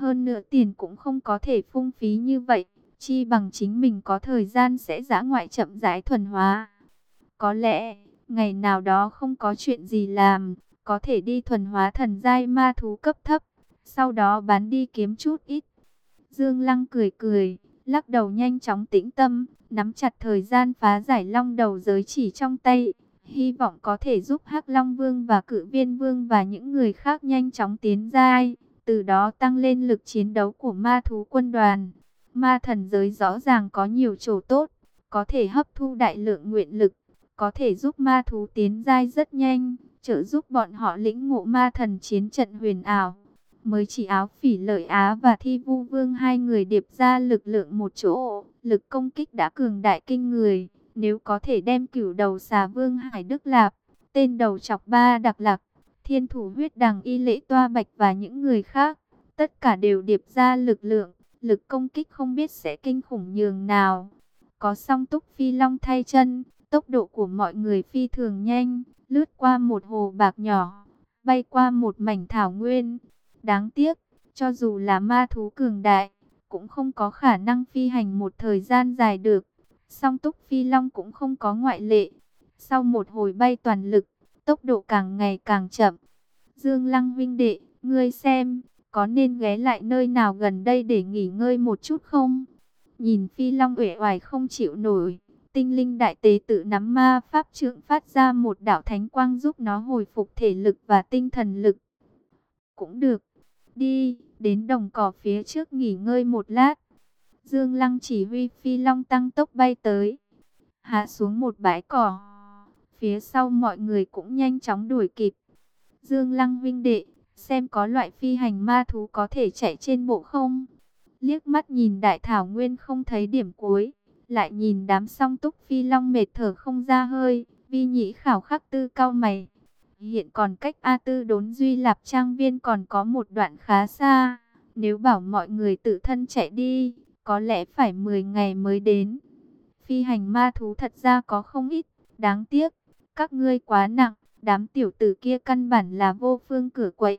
Hơn nữa tiền cũng không có thể phung phí như vậy, chi bằng chính mình có thời gian sẽ giã ngoại chậm rãi thuần hóa. Có lẽ, ngày nào đó không có chuyện gì làm, có thể đi thuần hóa thần giai ma thú cấp thấp, sau đó bán đi kiếm chút ít. Dương Lăng cười cười, lắc đầu nhanh chóng tĩnh tâm, nắm chặt thời gian phá giải long đầu giới chỉ trong tay, hy vọng có thể giúp Hắc Long Vương và Cự Viên Vương và những người khác nhanh chóng tiến giai, từ đó tăng lên lực chiến đấu của ma thú quân đoàn. Ma thần giới rõ ràng có nhiều chỗ tốt, có thể hấp thu đại lượng nguyện lực, có thể giúp ma thú tiến giai rất nhanh, trợ giúp bọn họ lĩnh ngộ ma thần chiến trận huyền ảo. Mới chỉ áo phỉ lợi Á và thi vu vương hai người điệp ra lực lượng một chỗ, lực công kích đã cường đại kinh người. Nếu có thể đem cửu đầu xà vương Hải Đức Lạp, tên đầu chọc ba đặc lạc, thiên thủ huyết đằng y lễ toa bạch và những người khác, tất cả đều điệp ra lực lượng, lực công kích không biết sẽ kinh khủng nhường nào. Có song túc phi long thay chân, tốc độ của mọi người phi thường nhanh, lướt qua một hồ bạc nhỏ, bay qua một mảnh thảo nguyên. Đáng tiếc, cho dù là ma thú cường đại, cũng không có khả năng phi hành một thời gian dài được. Song túc phi long cũng không có ngoại lệ. Sau một hồi bay toàn lực, tốc độ càng ngày càng chậm. Dương Lăng vinh đệ, ngươi xem, có nên ghé lại nơi nào gần đây để nghỉ ngơi một chút không? Nhìn phi long uể oải không chịu nổi, tinh linh đại tế tự nắm ma pháp trượng phát ra một đạo thánh quang giúp nó hồi phục thể lực và tinh thần lực. Cũng được, đi, đến đồng cỏ phía trước nghỉ ngơi một lát. Dương Lăng chỉ huy phi long tăng tốc bay tới, hạ xuống một bãi cỏ. Phía sau mọi người cũng nhanh chóng đuổi kịp. Dương Lăng vinh đệ, xem có loại phi hành ma thú có thể chạy trên bộ không? Liếc mắt nhìn đại thảo nguyên không thấy điểm cuối, lại nhìn đám song túc phi long mệt thở không ra hơi, vi nhĩ khảo khắc tư cao mày. Hiện còn cách A tư đốn duy lạp trang viên còn có một đoạn khá xa, nếu bảo mọi người tự thân chạy đi, có lẽ phải 10 ngày mới đến. Phi hành ma thú thật ra có không ít, đáng tiếc, các ngươi quá nặng, đám tiểu tử kia căn bản là vô phương cửa quậy.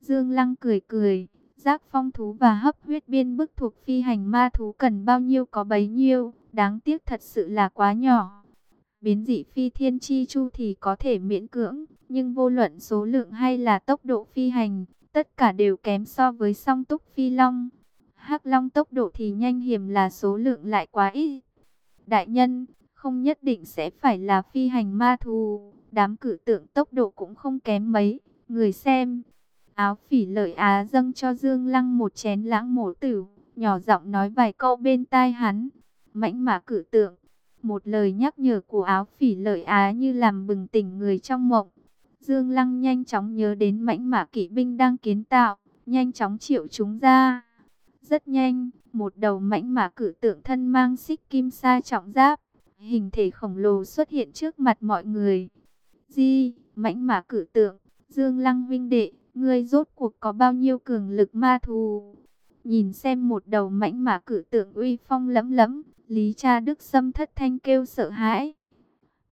Dương Lăng cười cười, giác phong thú và hấp huyết biên bức thuộc phi hành ma thú cần bao nhiêu có bấy nhiêu, đáng tiếc thật sự là quá nhỏ. Biến dị phi thiên chi chu thì có thể miễn cưỡng, nhưng vô luận số lượng hay là tốc độ phi hành, tất cả đều kém so với song túc phi long. hắc long tốc độ thì nhanh hiểm là số lượng lại quá ít. Đại nhân, không nhất định sẽ phải là phi hành ma thú, đám cử tượng tốc độ cũng không kém mấy, người xem. Áo phỉ lợi á dâng cho Dương Lăng một chén lãng mổ tử, nhỏ giọng nói vài câu bên tai hắn. Mãnh mã cử tượng, một lời nhắc nhở của áo phỉ lợi á như làm bừng tỉnh người trong mộng. Dương Lăng nhanh chóng nhớ đến mãnh mã kỵ binh đang kiến tạo, nhanh chóng triệu chúng ra. Rất nhanh, một đầu mãnh mã cử tượng thân mang xích kim sa trọng giáp, hình thể khổng lồ xuất hiện trước mặt mọi người. Di, mãnh mã cử tượng, Dương Lăng vinh đệ, ngươi rốt cuộc có bao nhiêu cường lực ma thù? Nhìn xem một đầu mãnh mã cử tượng uy phong lẫm lẫm, Lý Cha Đức Sâm thất thanh kêu sợ hãi.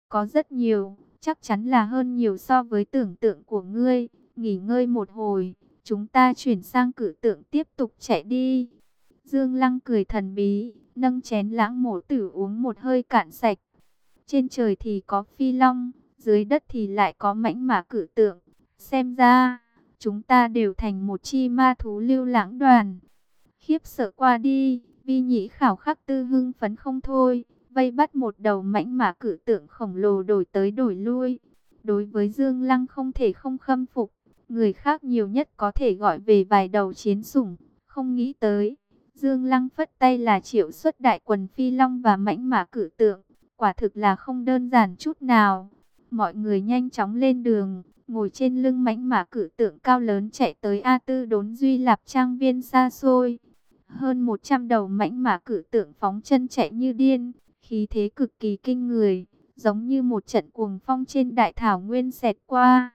Có rất nhiều, chắc chắn là hơn nhiều so với tưởng tượng của ngươi. Nghỉ ngơi một hồi, chúng ta chuyển sang cử tượng tiếp tục chạy đi. Dương Lăng cười thần bí, nâng chén lãng mổ tử uống một hơi cạn sạch. Trên trời thì có phi long, dưới đất thì lại có mãnh mã cử tượng. Xem ra, chúng ta đều thành một chi ma thú lưu lãng đoàn. Khiếp sợ qua đi, vi nhĩ khảo khắc tư hưng phấn không thôi, vây bắt một đầu mãnh mã cử tượng khổng lồ đổi tới đổi lui. Đối với Dương Lăng không thể không khâm phục, người khác nhiều nhất có thể gọi về vài đầu chiến sủng, không nghĩ tới. Dương Lăng phất tay là triệu xuất đại quần phi long và mãnh mã cử tượng, quả thực là không đơn giản chút nào. Mọi người nhanh chóng lên đường, ngồi trên lưng mãnh mã cử tượng cao lớn chạy tới A Tư đốn duy lạp trang viên xa xôi. Hơn 100 đầu mãnh mã cử tượng phóng chân chạy như điên, khí thế cực kỳ kinh người, giống như một trận cuồng phong trên đại thảo nguyên xẹt qua.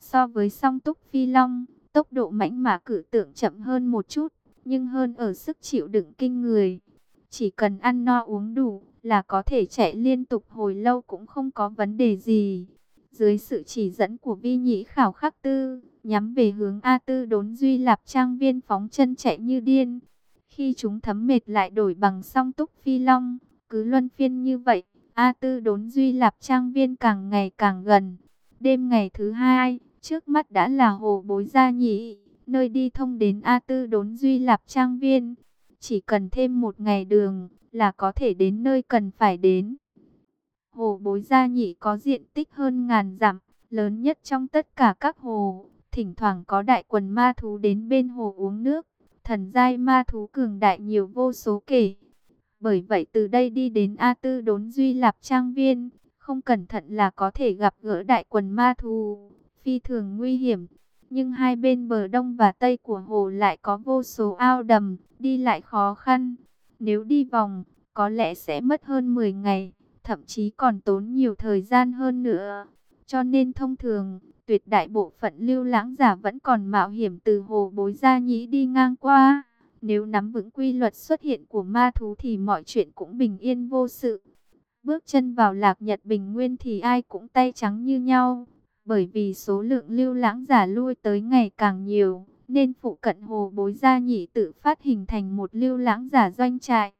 So với song túc phi long, tốc độ mãnh mã cử tượng chậm hơn một chút, nhưng hơn ở sức chịu đựng kinh người. Chỉ cần ăn no uống đủ là có thể chạy liên tục hồi lâu cũng không có vấn đề gì. Dưới sự chỉ dẫn của vi nhĩ khảo khắc tư, nhắm về hướng A Tư đốn Duy Lạp Trang Viên phóng chân chạy như điên. Khi chúng thấm mệt lại đổi bằng song túc phi long, cứ luân phiên như vậy, A Tư đốn Duy Lạp Trang Viên càng ngày càng gần. Đêm ngày thứ hai, trước mắt đã là hồ bối gia nhị, nơi đi thông đến A Tư đốn Duy Lạp Trang Viên. Chỉ cần thêm một ngày đường là có thể đến nơi cần phải đến. Hồ bối gia nhị có diện tích hơn ngàn dặm, lớn nhất trong tất cả các hồ. Thỉnh thoảng có đại quần ma thú đến bên hồ uống nước. Thần giai ma thú cường đại nhiều vô số kể. Bởi vậy từ đây đi đến A Tư đốn Duy Lạp Trang Viên, không cẩn thận là có thể gặp gỡ đại quần ma thú, phi thường nguy hiểm. Nhưng hai bên bờ đông và tây của hồ lại có vô số ao đầm, đi lại khó khăn. Nếu đi vòng, có lẽ sẽ mất hơn 10 ngày, thậm chí còn tốn nhiều thời gian hơn nữa. Cho nên thông thường, tuyệt đại bộ phận lưu lãng giả vẫn còn mạo hiểm từ hồ bối gia nhĩ đi ngang qua. Nếu nắm vững quy luật xuất hiện của ma thú thì mọi chuyện cũng bình yên vô sự. Bước chân vào lạc nhật bình nguyên thì ai cũng tay trắng như nhau. Bởi vì số lượng lưu lãng giả lui tới ngày càng nhiều, nên phụ cận hồ bối gia nhị tự phát hình thành một lưu lãng giả doanh trại.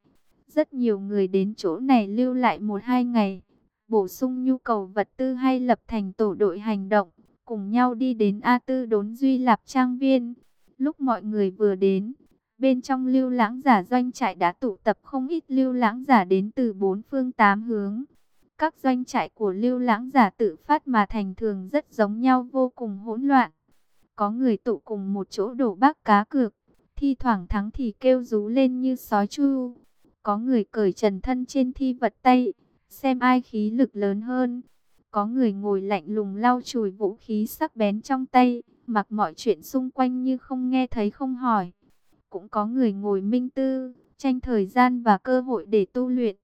Rất nhiều người đến chỗ này lưu lại một hai ngày, bổ sung nhu cầu vật tư hay lập thành tổ đội hành động, cùng nhau đi đến A Tư đốn Duy Lạp Trang Viên. Lúc mọi người vừa đến, bên trong lưu lãng giả doanh trại đã tụ tập không ít lưu lãng giả đến từ bốn phương tám hướng. Các doanh trại của lưu lãng giả tự phát mà thành thường rất giống nhau vô cùng hỗn loạn. Có người tụ cùng một chỗ đổ bác cá cược, thi thoảng thắng thì kêu rú lên như sói chu. Có người cởi trần thân trên thi vật tay, xem ai khí lực lớn hơn. Có người ngồi lạnh lùng lau chùi vũ khí sắc bén trong tay, mặc mọi chuyện xung quanh như không nghe thấy không hỏi. Cũng có người ngồi minh tư, tranh thời gian và cơ hội để tu luyện.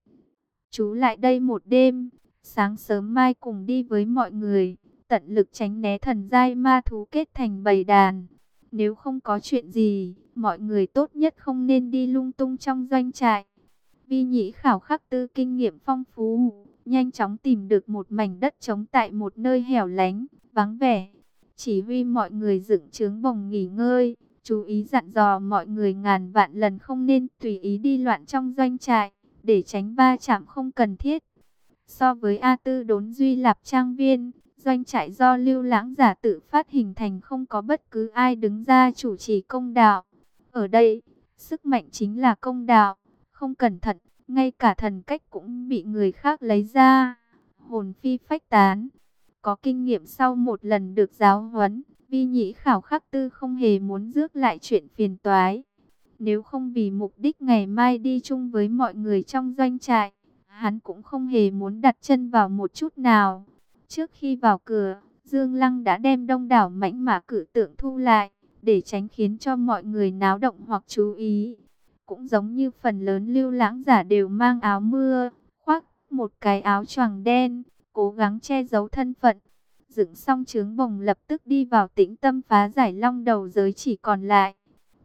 Chú lại đây một đêm, sáng sớm mai cùng đi với mọi người, tận lực tránh né thần giai ma thú kết thành bầy đàn. Nếu không có chuyện gì, mọi người tốt nhất không nên đi lung tung trong doanh trại. Vi nhĩ khảo khắc tư kinh nghiệm phong phú, nhanh chóng tìm được một mảnh đất trống tại một nơi hẻo lánh, vắng vẻ. Chỉ huy mọi người dựng trướng bồng nghỉ ngơi, chú ý dặn dò mọi người ngàn vạn lần không nên tùy ý đi loạn trong doanh trại, để tránh va chạm không cần thiết. So với A Tư đốn Duy Lạp Trang Viên, doanh trại do lưu lãng giả tự phát hình thành không có bất cứ ai đứng ra chủ trì công đạo. Ở đây, sức mạnh chính là công đạo, không cẩn thận, ngay cả thần cách cũng bị người khác lấy ra. Hồn phi phách tán, có kinh nghiệm sau một lần được giáo huấn, vi nhĩ khảo khắc tư không hề muốn rước lại chuyện phiền toái. Nếu không vì mục đích ngày mai đi chung với mọi người trong doanh trại, hắn cũng không hề muốn đặt chân vào một chút nào. Trước khi vào cửa, Dương Lăng đã đem đông đảo mãnh mã cử tượng thu lại, để tránh khiến cho mọi người náo động hoặc chú ý. Cũng giống như phần lớn lưu lãng giả đều mang áo mưa, khoác một cái áo choàng đen, cố gắng che giấu thân phận. Dựng xong trướng bồng lập tức đi vào tĩnh tâm phá giải long đầu giới chỉ còn lại.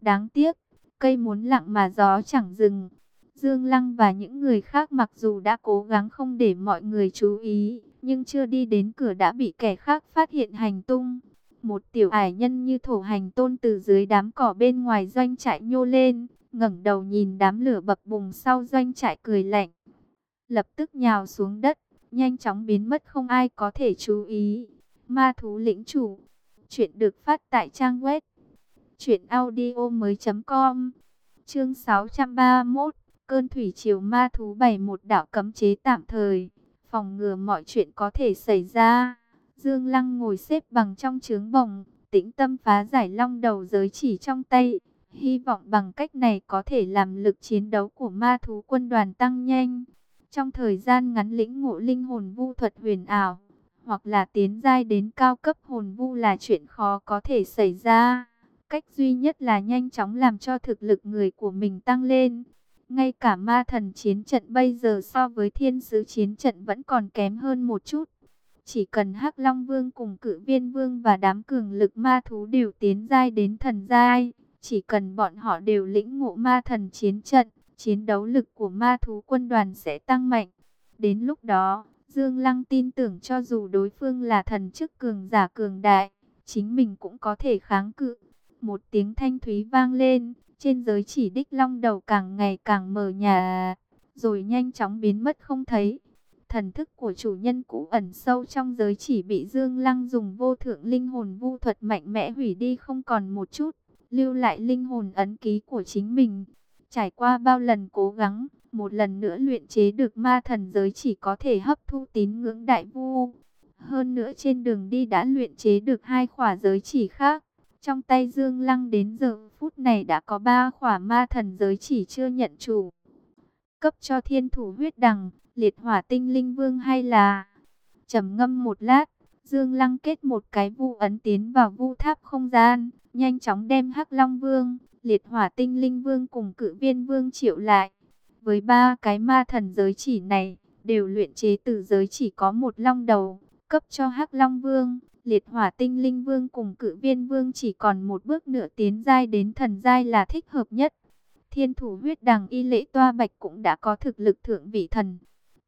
Đáng tiếc, cây muốn lặng mà gió chẳng dừng. Dương Lăng và những người khác mặc dù đã cố gắng không để mọi người chú ý, nhưng chưa đi đến cửa đã bị kẻ khác phát hiện hành tung. Một tiểu ải nhân như thổ hành tôn từ dưới đám cỏ bên ngoài doanh trại nhô lên, ngẩng đầu nhìn đám lửa bập bùng sau doanh trại cười lạnh. Lập tức nhào xuống đất, nhanh chóng biến mất không ai có thể chú ý. Ma thú lĩnh chủ, chuyện được phát tại trang web truyệnaudiomoi.com. Chương 631, cơn thủy triều ma thú bày một đạo cấm chế tạm thời phòng ngừa mọi chuyện có thể xảy ra. Dương Lăng ngồi xếp bằng trong trướng bồng, tĩnh tâm phá giải long đầu giới chỉ trong tay. Hy vọng bằng cách này có thể làm lực chiến đấu của ma thú quân đoàn tăng nhanh. Trong thời gian ngắn lĩnh ngộ linh hồn vu thuật huyền ảo, hoặc là tiến giai đến cao cấp hồn vu là chuyện khó có thể xảy ra. Cách duy nhất là nhanh chóng làm cho thực lực người của mình tăng lên. Ngay cả ma thần chiến trận bây giờ so với thiên sứ chiến trận vẫn còn kém hơn một chút. Chỉ cần hắc Long Vương cùng cự viên Vương và đám cường lực ma thú đều tiến giai đến thần giai. Chỉ cần bọn họ đều lĩnh ngộ ma thần chiến trận, chiến đấu lực của ma thú quân đoàn sẽ tăng mạnh. Đến lúc đó, Dương Lăng tin tưởng cho dù đối phương là thần chức cường giả cường đại, chính mình cũng có thể kháng cự. Một tiếng thanh thúy vang lên, trên giới chỉ đích long đầu càng ngày càng mờ nhà, rồi nhanh chóng biến mất không thấy. Thần thức của chủ nhân cũ ẩn sâu trong giới chỉ bị Dương Lăng dùng vô thượng linh hồn vu thuật mạnh mẽ hủy đi không còn một chút, lưu lại linh hồn ấn ký của chính mình. Trải qua bao lần cố gắng, một lần nữa luyện chế được ma thần giới chỉ có thể hấp thu tín ngưỡng đại vu. Hơn nữa trên đường đi đã luyện chế được hai khỏa giới chỉ khác. Trong tay Dương Lăng đến giờ phút này đã có ba khỏa ma thần giới chỉ chưa nhận chủ. Cấp cho thiên thủ huyết đằng, liệt hỏa tinh linh vương hay là... trầm ngâm một lát, Dương Lăng kết một cái vu ấn tiến vào vu tháp không gian, nhanh chóng đem Hắc Long Vương, liệt hỏa tinh linh vương cùng cự viên vương triệu lại. Với ba cái ma thần giới chỉ này, đều luyện chế từ giới chỉ có một long đầu, cấp cho Hắc Long Vương, liệt hỏa tinh linh vương cùng cự viên vương chỉ còn một bước nữa tiến giai đến thần giai là thích hợp nhất. Thiên thủ huyết đằng y lễ toa bạch cũng đã có thực lực thượng vị thần.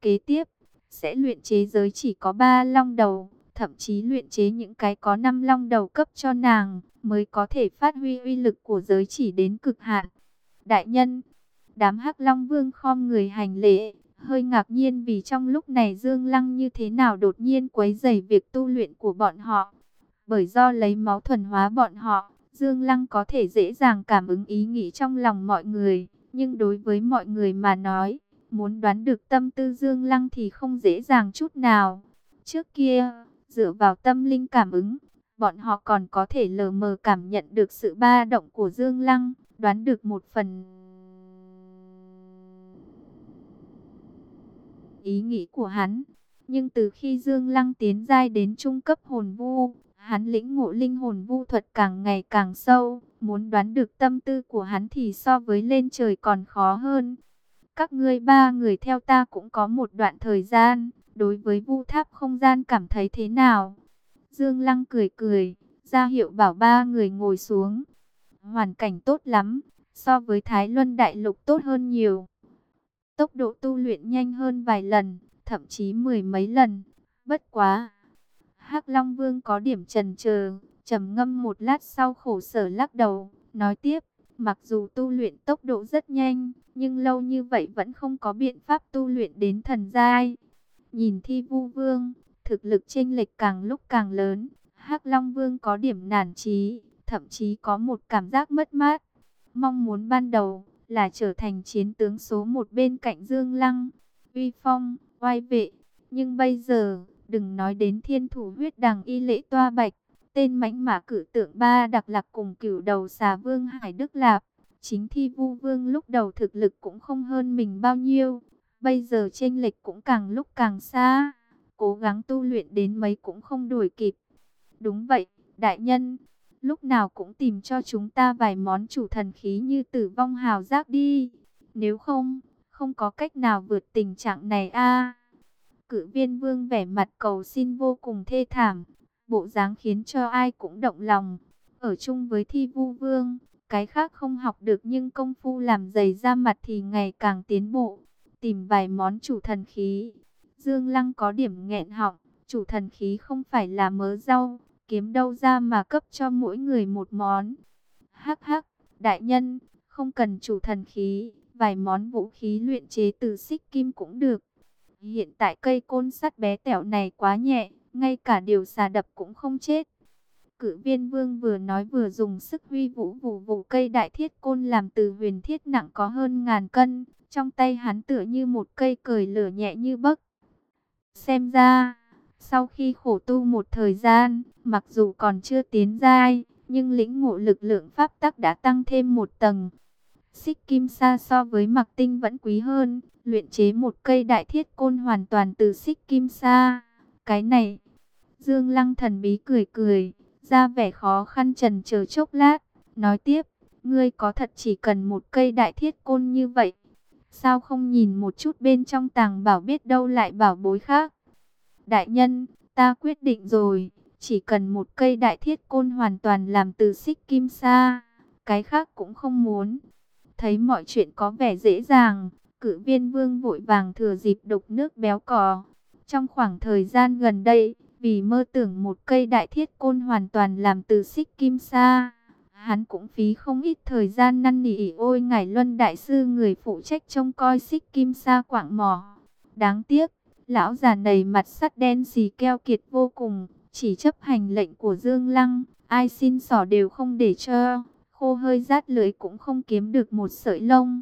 Kế tiếp, sẽ luyện chế giới chỉ có ba long đầu, thậm chí luyện chế những cái có năm long đầu cấp cho nàng, mới có thể phát huy uy lực của giới chỉ đến cực hạn. Đại nhân, đám hắc long vương khom người hành lễ, hơi ngạc nhiên vì trong lúc này Dương Lăng như thế nào đột nhiên quấy rầy việc tu luyện của bọn họ. Bởi do lấy máu thuần hóa bọn họ, Dương Lăng có thể dễ dàng cảm ứng ý nghĩ trong lòng mọi người, nhưng đối với mọi người mà nói, muốn đoán được tâm tư Dương Lăng thì không dễ dàng chút nào. Trước kia, dựa vào tâm linh cảm ứng, bọn họ còn có thể lờ mờ cảm nhận được sự ba động của Dương Lăng, đoán được một phần ý nghĩ của hắn. Nhưng từ khi Dương Lăng tiến giai đến trung cấp hồn vu, hắn lĩnh ngộ linh hồn vu thuật càng ngày càng sâu, muốn đoán được tâm tư của hắn thì so với lên trời còn khó hơn. Các ngươi ba người theo ta cũng có một đoạn thời gian, đối với vu tháp không gian cảm thấy thế nào? Dương Lăng cười cười, ra hiệu bảo ba người ngồi xuống. Hoàn cảnh tốt lắm, so với Thái Luân Đại Lục tốt hơn nhiều. Tốc độ tu luyện nhanh hơn vài lần, thậm chí mười mấy lần. Bất quá. hắc Long Vương có điểm trần chờ trầm ngâm một lát sau khổ sở lắc đầu, nói tiếp. Mặc dù tu luyện tốc độ rất nhanh, nhưng lâu như vậy vẫn không có biện pháp tu luyện đến thần giai. Nhìn thi vu vương, thực lực chênh lệch càng lúc càng lớn. hắc Long Vương có điểm nản trí, thậm chí có một cảm giác mất mát. Mong muốn ban đầu, là trở thành chiến tướng số một bên cạnh Dương Lăng, uy phong, oai vệ. Nhưng bây giờ, đừng nói đến thiên thủ huyết đằng y lễ toa bạch, tên mãnh mã cử tượng ba đặc lạc cùng cửu đầu xà vương Hải Đức Lạp. Chính thi vu vương lúc đầu thực lực cũng không hơn mình bao nhiêu, bây giờ chênh lệch cũng càng lúc càng xa, cố gắng tu luyện đến mấy cũng không đuổi kịp. Đúng vậy, đại nhân lúc nào cũng tìm cho chúng ta vài món chủ thần khí như tử vong hào giác đi. Nếu không, không có cách nào vượt tình trạng này a. Cử viên vương vẻ mặt cầu xin vô cùng thê thảm, bộ dáng khiến cho ai cũng động lòng. Ở chung với thi vu vương, cái khác không học được nhưng công phu làm dày ra mặt thì ngày càng tiến bộ. Tìm vài món chủ thần khí. Dương Lăng có điểm nghẹn họng, chủ thần khí không phải là mớ rau, kiếm đâu ra mà cấp cho mỗi người một món. Hắc hắc, đại nhân, không cần chủ thần khí, vài món vũ khí luyện chế từ xích kim cũng được. Hiện tại cây côn sắt bé tẻo này quá nhẹ, ngay cả điều xà đập cũng không chết. Cử viên vương vừa nói vừa dùng sức huy vũ vụ vụ cây đại thiết côn làm từ huyền thiết nặng có hơn ngàn cân. Trong tay hắn tựa như một cây cời lửa nhẹ như bấc. Xem ra, sau khi khổ tu một thời gian, mặc dù còn chưa tiến giai, nhưng lĩnh ngộ lực lượng pháp tắc đã tăng thêm một tầng. Xích kim sa so với mặc tinh vẫn quý hơn, luyện chế một cây đại thiết côn hoàn toàn từ xích kim sa. Cái này, Dương Lăng thần bí cười cười, ra vẻ khó khăn trần chờ chốc lát, nói tiếp, ngươi có thật chỉ cần một cây đại thiết côn như vậy. Sao không nhìn một chút bên trong tàng bảo biết đâu lại bảo bối khác. Đại nhân, ta quyết định rồi, chỉ cần một cây đại thiết côn hoàn toàn làm từ xích kim sa, cái khác cũng không muốn. Thấy mọi chuyện có vẻ dễ dàng, cử viên vương vội vàng thừa dịp đục nước béo cò. Trong khoảng thời gian gần đây, Vì mơ tưởng một cây đại thiết côn hoàn toàn làm từ xích kim sa. Hắn cũng phí không ít thời gian năn nỉ ôi ngải luân đại sư người phụ trách trông coi xích kim sa quạng mỏ. Đáng tiếc, lão già này mặt sắt đen xì keo kiệt vô cùng, chỉ chấp hành lệnh của Dương Lăng, ai xin sỏ đều không để cho, khô hơi rát lưỡi cũng không kiếm được một sợi lông.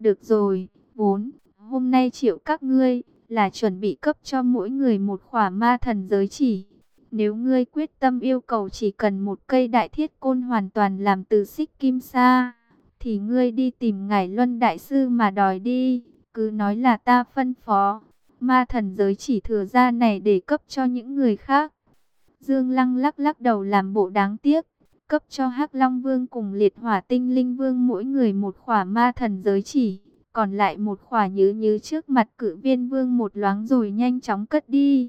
Được rồi, vốn, hôm nay triệu các ngươi, là chuẩn bị cấp cho mỗi người một khỏa ma thần giới chỉ. Nếu ngươi quyết tâm yêu cầu chỉ cần một cây đại thiết côn hoàn toàn làm từ xích kim sa, thì ngươi đi tìm ngài luân đại sư mà đòi đi, cứ nói là ta phân phó. Ma thần giới chỉ thừa ra này để cấp cho những người khác. Dương Lăng lắc lắc đầu làm bộ đáng tiếc, cấp cho hắc Long Vương cùng liệt hỏa tinh linh vương mỗi người một khỏa ma thần giới chỉ còn lại một khỏa nhứ nhứ trước mặt cử viên vương một loáng rồi nhanh chóng cất đi.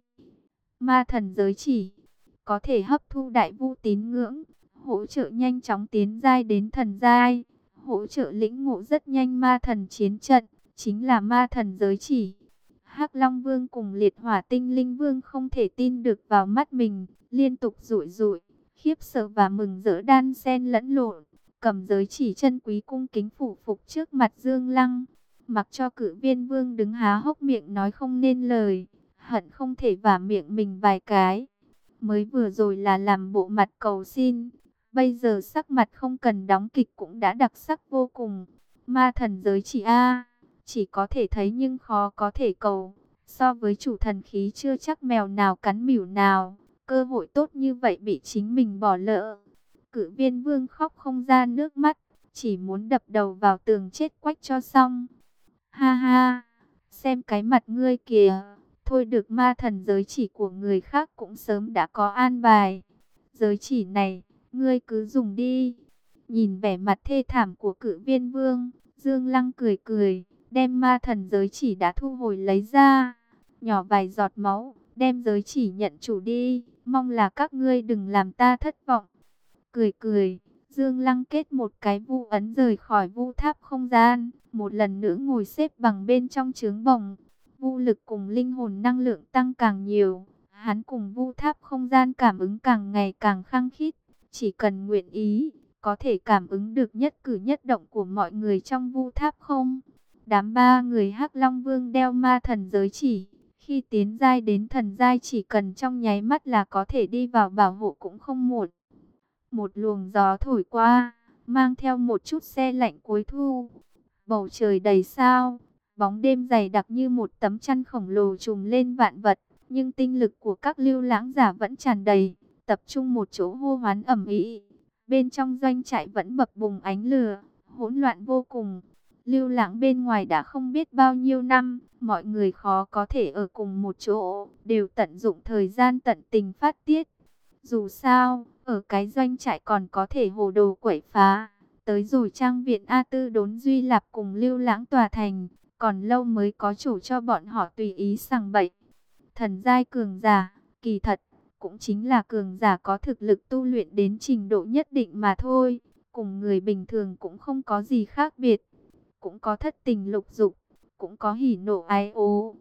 Ma thần giới chỉ, có thể hấp thu đại vu tín ngưỡng, hỗ trợ nhanh chóng tiến giai đến thần giai, hỗ trợ lĩnh ngộ rất nhanh ma thần chiến trận, chính là ma thần giới chỉ. Hắc Long Vương cùng Liệt Hỏa Tinh Linh Vương không thể tin được vào mắt mình, liên tục rụi rụi, khiếp sợ và mừng rỡ đan xen lẫn lộn, cầm giới chỉ chân quý cung kính phủ phục trước mặt Dương Lăng mặc cho cử viên vương đứng há hốc miệng nói không nên lời, hận không thể vả miệng mình vài cái. Mới vừa rồi là làm bộ mặt cầu xin, bây giờ sắc mặt không cần đóng kịch cũng đã đặc sắc vô cùng. Ma thần giới chỉ A, chỉ có thể thấy nhưng khó có thể cầu. So với chủ thần khí chưa chắc mèo nào cắn mỉu nào, cơ hội tốt như vậy bị chính mình bỏ lỡ. Cử viên vương khóc không ra nước mắt, chỉ muốn đập đầu vào tường chết quách cho xong. Ha ha, xem cái mặt ngươi kìa. Thôi được ma thần giới chỉ của người khác cũng sớm đã có an bài. Giới chỉ này, ngươi cứ dùng đi. Nhìn vẻ mặt thê thảm của cử viên vương, Dương Lăng cười cười, đem ma thần giới chỉ đã thu hồi lấy ra. Nhỏ vài giọt máu, đem giới chỉ nhận chủ đi, mong là các ngươi đừng làm ta thất vọng. Cười cười, Dương Lăng kết một cái vu ấn rời khỏi vu tháp không gian, một lần nữa ngồi xếp bằng bên trong trướng bồng. Vu lực cùng linh hồn năng lượng tăng càng nhiều, hắn cùng vu tháp không gian cảm ứng càng ngày càng khăng khít. Chỉ cần nguyện ý, có thể cảm ứng được nhất cử nhất động của mọi người trong vu tháp không? Đám ba người hắc Long Vương đeo ma thần giới chỉ. Khi tiến giai đến thần giai chỉ cần trong nháy mắt là có thể đi vào bảo hộ cũng không muộn. Một luồng gió thổi qua, mang theo một chút xe lạnh cuối thu. Bầu trời đầy sao, bóng đêm dày đặc như một tấm chăn khổng lồ trùm lên vạn vật. Nhưng tinh lực của các lưu lãng giả vẫn tràn đầy, tập trung một chỗ hô hoán ẩm ý. Bên trong doanh trại vẫn bập bùng ánh lửa, hỗn loạn vô cùng. Lưu lãng bên ngoài đã không biết bao nhiêu năm, mọi người khó có thể ở cùng một chỗ, đều tận dụng thời gian tận tình phát tiết. Dù sao, ở cái doanh trại còn có thể hồ đồ quẩy phá. Tới rồi trang viện A Tư đốn Duy Lạp cùng lưu lãng tòa thành. Còn lâu mới có chủ cho bọn họ tùy ý sằng bậy. Thần giai cường giả, kỳ thật, cũng chính là cường giả có thực lực tu luyện đến trình độ nhất định mà thôi. Cùng người bình thường cũng không có gì khác biệt. Cũng có thất tình lục dục, cũng có hỉ nộ ái ố.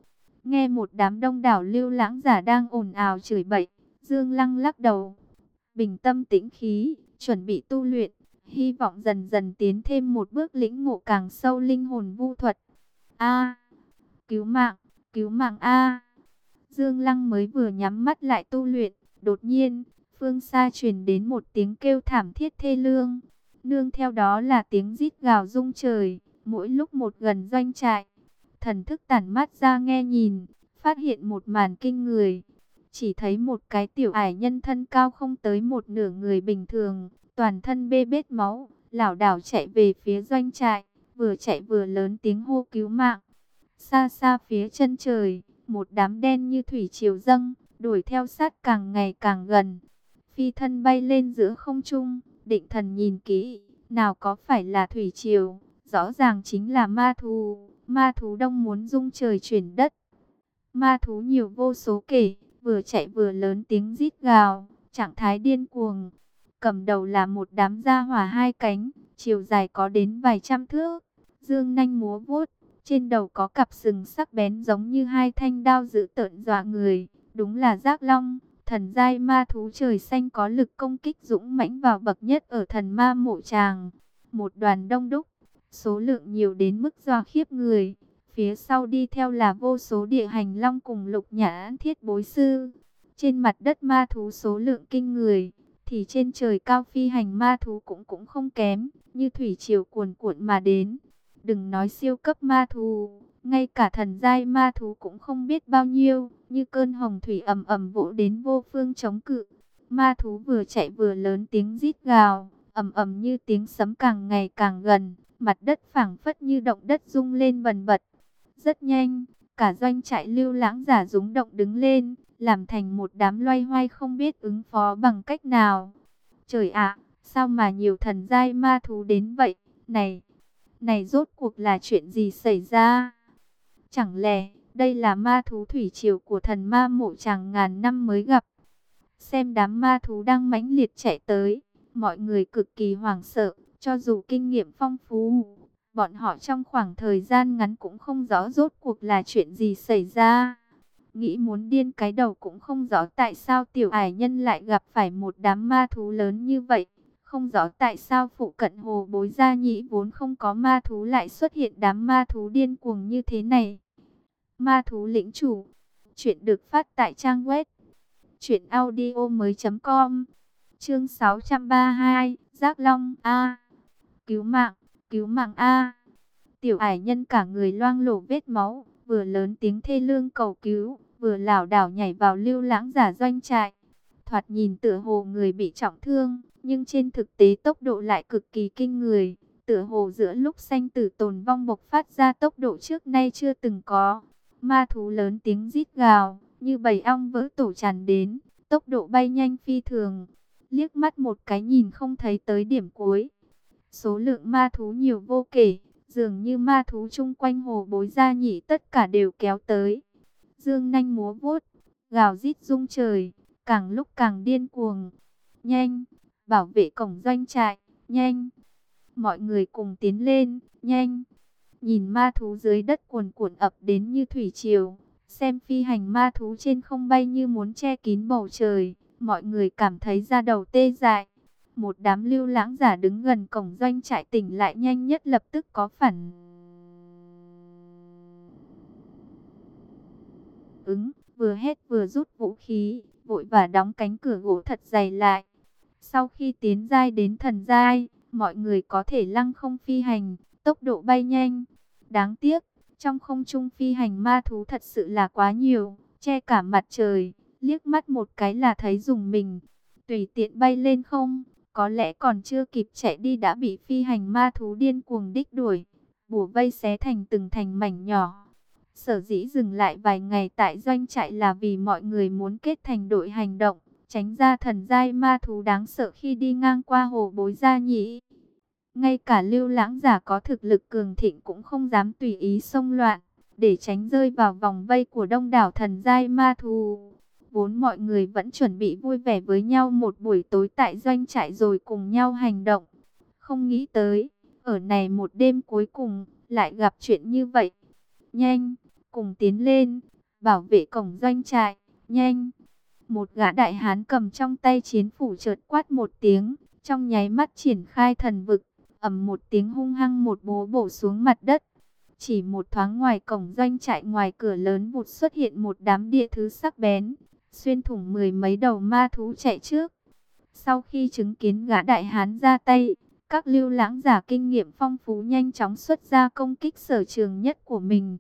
Nghe một đám đông đảo lưu lãng giả đang ồn ào chửi bậy, Dương Lăng lắc đầu bình tâm tĩnh khí, chuẩn bị tu luyện, hy vọng dần dần tiến thêm một bước lĩnh ngộ càng sâu linh hồn vu thuật. A, cứu mạng, cứu mạng a. Dương Lăng mới vừa nhắm mắt lại tu luyện, đột nhiên, phương xa truyền đến một tiếng kêu thảm thiết thê lương, nương theo đó là tiếng rít gào rung trời, mỗi lúc một gần doanh trại. Thần thức tản mắt ra nghe nhìn, phát hiện một màn kinh người chỉ thấy một cái tiểu ải nhân thân cao không tới một nửa người bình thường, toàn thân bê bết máu, lảo đảo chạy về phía doanh trại, vừa chạy vừa lớn tiếng hô cứu mạng. Xa xa phía chân trời, một đám đen như thủy triều dâng, đuổi theo sát càng ngày càng gần. Phi thân bay lên giữa không trung, định thần nhìn kỹ, nào có phải là thủy triều, rõ ràng chính là ma thú, ma thú đông muốn dung trời chuyển đất. Ma thú nhiều vô số kể, vừa chạy vừa lớn tiếng rít gào, trạng thái điên cuồng. Cầm đầu là một đám gia hỏa hai cánh, chiều dài có đến vài trăm thước, dương nanh múa vuốt, trên đầu có cặp sừng sắc bén giống như hai thanh đao dữ tợn dọa người, đúng là giác long, Thần giai ma thú trời xanh có lực công kích dũng mãnh vào bậc nhất ở thần ma mộ tràng. Một đoàn đông đúc, số lượng nhiều đến mức do khiếp người. Phía sau đi theo là vô số địa hành long cùng lục nhã thiết bối sư. Trên mặt đất ma thú số lượng kinh người, thì trên trời cao phi hành ma thú cũng cũng không kém, như thủy triều cuồn cuộn mà đến. Đừng nói siêu cấp ma thú, ngay cả thần giai ma thú cũng không biết bao nhiêu, như cơn hồng thủy ầm ầm vỗ đến vô phương chống cự. Ma thú vừa chạy vừa lớn tiếng rít gào, ầm ầm như tiếng sấm càng ngày càng gần, mặt đất phẳng phất như động đất rung lên bần bật. Rất nhanh, cả doanh trại lưu lãng giả rúng động đứng lên, làm thành một đám loay hoay không biết ứng phó bằng cách nào. Trời ạ, sao mà nhiều thần giai ma thú đến vậy? Này, này rốt cuộc là chuyện gì xảy ra? Chẳng lẽ đây là ma thú thủy triều của thần ma mộ chàng ngàn năm mới gặp? Xem đám ma thú đang mãnh liệt chạy tới, mọi người cực kỳ hoảng sợ, cho dù kinh nghiệm phong phú, bọn họ trong khoảng thời gian ngắn cũng không rõ rốt cuộc là chuyện gì xảy ra. Nghĩ muốn điên cái đầu cũng không rõ tại sao tiểu ải nhân lại gặp phải một đám ma thú lớn như vậy. Không rõ tại sao phụ cận hồ bối gia nhĩ vốn không có ma thú lại xuất hiện đám ma thú điên cuồng như thế này. Ma thú lĩnh chủ. Chuyện được phát tại trang web. Chuyện audio mới com. Chương 632. Giác Long A. Cứu mạng. Cứu mạng A. Tiểu ải nhân cả người loang lổ vết máu. Vừa lớn tiếng thê lương cầu cứu. Vừa lảo đảo nhảy vào lưu lãng giả doanh trại. Thoạt nhìn tựa hồ người bị trọng thương. Nhưng trên thực tế tốc độ lại cực kỳ kinh người. Tựa hồ giữa lúc sanh tử tồn vong bộc phát ra tốc độ trước nay chưa từng có. Ma thú lớn tiếng rít gào, như bầy ong vỡ tổ tràn đến, tốc độ bay nhanh phi thường. Liếc mắt một cái nhìn không thấy tới điểm cuối. Số lượng ma thú nhiều vô kể, dường như ma thú chung quanh hồ bối gia nhỉ tất cả đều kéo tới. Dương nanh múa vuốt, gào rít rung trời, càng lúc càng điên cuồng. Nhanh, bảo vệ cổng doanh trại, nhanh. Mọi người cùng tiến lên, nhanh. Nhìn ma thú dưới đất cuồn cuộn ập đến như thủy triều, xem phi hành ma thú trên không bay như muốn che kín bầu trời, mọi người cảm thấy da đầu tê dại. Một đám lưu lãng giả đứng gần cổng doanh trại tỉnh lại nhanh nhất lập tức có phản ứng, vừa hét vừa rút vũ khí, vội và đóng cánh cửa gỗ thật dày lại. Sau khi tiến giai đến thần giai, mọi người có thể lăng không phi hành, tốc độ bay nhanh. Đáng tiếc, trong không trung phi hành ma thú thật sự là quá nhiều, che cả mặt trời, liếc mắt một cái là thấy dùng mình. Tùy tiện bay lên không, có lẽ còn chưa kịp chạy đi đã bị phi hành ma thú điên cuồng đích đuổi, bùa vây xé thành từng thành mảnh nhỏ. Sở dĩ dừng lại vài ngày tại doanh trại là vì mọi người muốn kết thành đội hành động, tránh ra thần giai ma thú đáng sợ khi đi ngang qua hồ bối gia nhĩ. Ngay cả lưu lãng giả có thực lực cường thịnh cũng không dám tùy ý xông loạn, để tránh rơi vào vòng vây của đông đảo thần giai ma thú. Vốn mọi người vẫn chuẩn bị vui vẻ với nhau một buổi tối tại doanh trại rồi cùng nhau hành động. Không nghĩ tới, ở này một đêm cuối cùng, lại gặp chuyện như vậy. Nhanh, cùng tiến lên, bảo vệ cổng doanh trại, nhanh. Một gã đại hán cầm trong tay chiến phủ chợt quát một tiếng, trong nháy mắt triển khai thần vực, ầm một tiếng hung hăng một bố bổ xuống mặt đất. Chỉ một thoáng ngoài cổng doanh trại ngoài cửa lớn vụt xuất hiện một đám địa thứ sắc bén, xuyên thủng mười mấy đầu ma thú chạy trước. Sau khi chứng kiến gã đại hán ra tay, các lưu lãng giả kinh nghiệm phong phú nhanh chóng xuất ra công kích sở trường nhất của mình.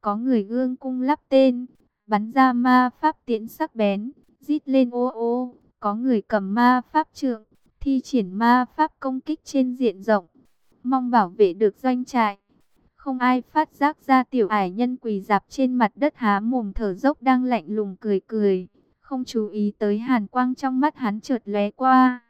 Có người gương cung lắp tên, bắn ra ma pháp tiễn sắc bén, rít lên ô ô, có người cầm ma pháp trượng, thi triển ma pháp công kích trên diện rộng, mong bảo vệ được doanh trại. Không ai phát giác ra tiểu ải nhân quỳ dạp trên mặt đất há mồm thở dốc đang lạnh lùng cười cười, không chú ý tới hàn quang trong mắt hắn chợt lóe qua.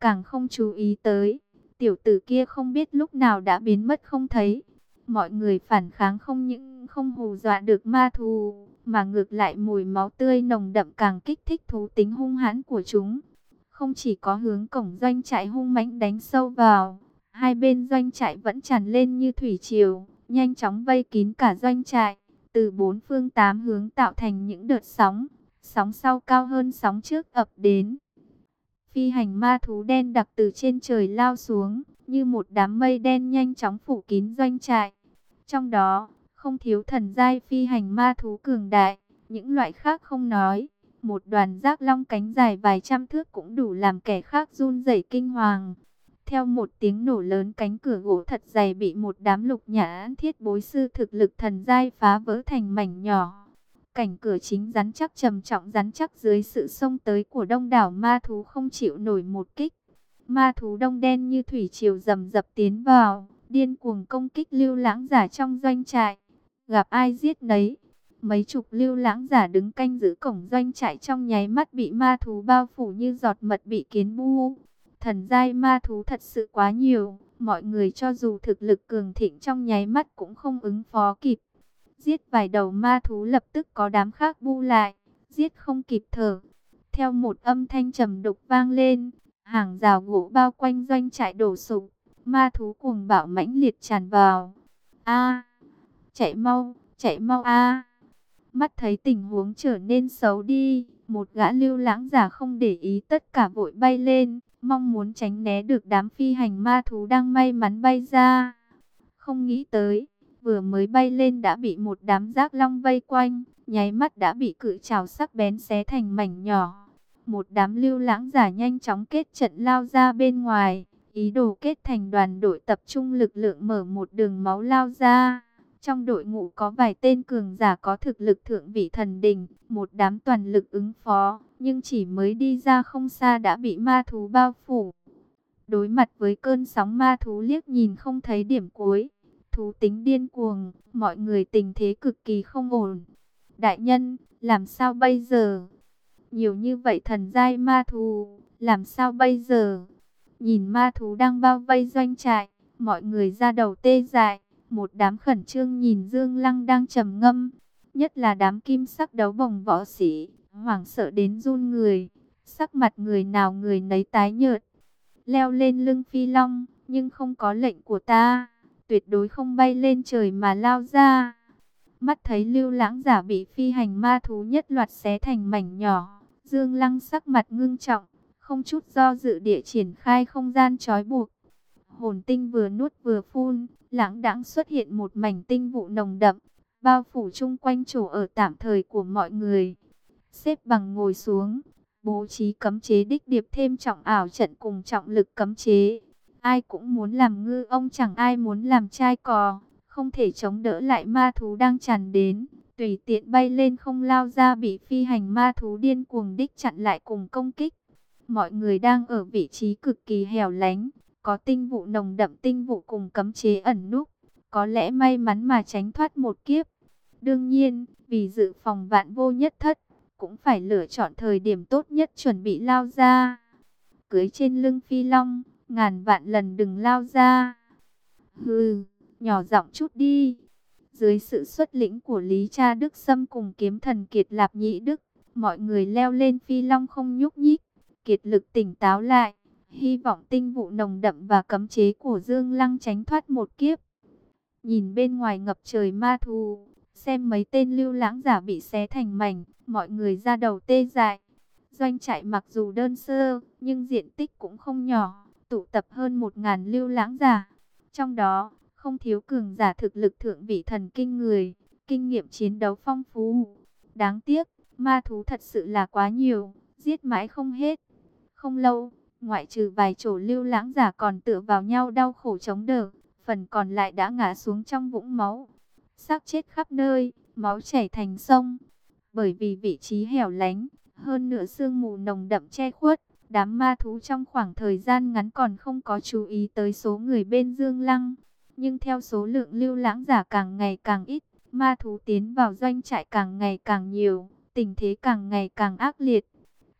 Càng không chú ý tới, tiểu tử kia không biết lúc nào đã biến mất không thấy. Mọi người phản kháng không những không hù dọa được ma thù, mà ngược lại mùi máu tươi nồng đậm càng kích thích thú tính hung hãn của chúng. Không chỉ có hướng cổng doanh trại hung mãnh đánh sâu vào, hai bên doanh trại vẫn tràn lên như thủy triều, nhanh chóng vây kín cả doanh trại, từ bốn phương tám hướng tạo thành những đợt sóng. Sóng sau cao hơn sóng trước ập đến. Phi hành ma thú đen đặc từ trên trời lao xuống, như một đám mây đen nhanh chóng phủ kín doanh trại. Trong đó, không thiếu thần giai phi hành ma thú cường đại, những loại khác không nói. Một đoàn giác long cánh dài vài trăm thước cũng đủ làm kẻ khác run rẩy kinh hoàng. Theo một tiếng nổ lớn cánh cửa gỗ thật dày bị một đám lục nhã thiết bối sư thực lực thần giai phá vỡ thành mảnh nhỏ. Cảnh cửa chính rắn chắc trầm trọng rắn chắc dưới sự xông tới của đông đảo ma thú không chịu nổi một kích. Ma thú đông đen như thủy triều rầm rập tiến vào, điên cuồng công kích lưu lãng giả trong doanh trại. Gặp ai giết nấy. Mấy chục lưu lãng giả đứng canh giữ cổng doanh trại trong nháy mắt bị ma thú bao phủ như giọt mật bị kiến bu. Thần giai ma thú thật sự quá nhiều, mọi người cho dù thực lực cường thịnh trong nháy mắt cũng không ứng phó kịp. Giết vài đầu ma thú lập tức có đám khác bu lại, giết không kịp thở. Theo một âm thanh trầm đục vang lên, hàng rào gỗ bao quanh doanh trại đổ sụp, ma thú cuồng bạo mãnh liệt tràn vào. A, chạy mau, chạy mau a. Mắt thấy tình huống trở nên xấu đi, một gã lưu lãng giả không để ý tất cả vội bay lên, mong muốn tránh né được đám phi hành ma thú đang may mắn bay ra. Không nghĩ tới, vừa mới bay lên đã bị một đám giác long vây quanh, nháy mắt đã bị cự trào sắc bén xé thành mảnh nhỏ. Một đám lưu lãng giả nhanh chóng kết trận lao ra bên ngoài, ý đồ kết thành đoàn đội tập trung lực lượng mở một đường máu lao ra. Trong đội ngũ có vài tên cường giả có thực lực thượng vị thần đình, một đám toàn lực ứng phó, nhưng chỉ mới đi ra không xa đã bị ma thú bao phủ. Đối mặt với cơn sóng ma thú liếc nhìn không thấy điểm cuối, thú tính điên cuồng, mọi người tình thế cực kỳ không ổn. Đại nhân, làm sao bây giờ? Nhiều như vậy thần giai ma thú, làm sao bây giờ? Nhìn ma thú đang bao vây doanh trại, mọi người ra đầu tê dại. Một đám khẩn trương nhìn Dương Lăng đang trầm ngâm, nhất là đám kim sắc đấu bồng võ sĩ, hoảng sợ đến run người, sắc mặt người nào người nấy tái nhợt. Leo lên lưng phi long, nhưng không có lệnh của ta, tuyệt đối không bay lên trời mà lao ra. Mắt thấy lưu lãng giả bị phi hành ma thú nhất loạt xé thành mảnh nhỏ, Dương Lăng sắc mặt ngưng trọng, không chút do dự địa triển khai không gian trói buộc. Hồn tinh vừa nuốt vừa phun, lãng đãng xuất hiện một mảnh tinh vụ nồng đậm, bao phủ chung quanh chỗ ở tạm thời của mọi người. Xếp bằng ngồi xuống, bố trí cấm chế đích điệp thêm trọng ảo trận cùng trọng lực cấm chế. Ai cũng muốn làm ngư ông chẳng ai muốn làm trai cò, không thể chống đỡ lại ma thú đang tràn đến. Tùy tiện bay lên không lao ra bị phi hành ma thú điên cuồng đích chặn lại cùng công kích. Mọi người đang ở vị trí cực kỳ hẻo lánh, có tinh vụ nồng đậm tinh vụ cùng cấm chế ẩn núp, có lẽ may mắn mà tránh thoát một kiếp. Đương nhiên, vì dự phòng vạn vô nhất thất, cũng phải lựa chọn thời điểm tốt nhất chuẩn bị lao ra. Cưới trên lưng phi long, ngàn vạn lần đừng lao ra. Hừ, nhỏ giọng chút đi. Dưới sự xuất lĩnh của Lý Cha Đức Sâm cùng kiếm thần Kiệt Lạp Nhĩ Đức, mọi người leo lên phi long không nhúc nhích, kiệt lực tỉnh táo lại hy vọng tinh vụ nồng đậm và cấm chế của Dương Lăng tránh thoát một kiếp. Nhìn bên ngoài ngập trời ma thù, xem mấy tên lưu lãng giả bị xé thành mảnh, mọi người ra đầu tê dại. Doanh trại mặc dù đơn sơ, nhưng diện tích cũng không nhỏ, tụ tập hơn một ngàn lưu lãng giả. Trong đó, không thiếu cường giả thực lực thượng vị thần kinh người, kinh nghiệm chiến đấu phong phú. Đáng tiếc, ma thú thật sự là quá nhiều, giết mãi không hết. Không lâu, ngoại trừ vài chỗ lưu lãng giả còn tựa vào nhau đau khổ chống đỡ, phần còn lại đã ngã xuống trong vũng máu. xác chết khắp nơi, máu chảy thành sông. Bởi vì vị trí hẻo lánh, hơn nửa sương mù nồng đậm che khuất, đám ma thú trong khoảng thời gian ngắn còn không có chú ý tới số người bên Dương Lăng. Nhưng theo số lượng lưu lãng giả càng ngày càng ít, ma thú tiến vào doanh trại càng ngày càng nhiều, tình thế càng ngày càng ác liệt.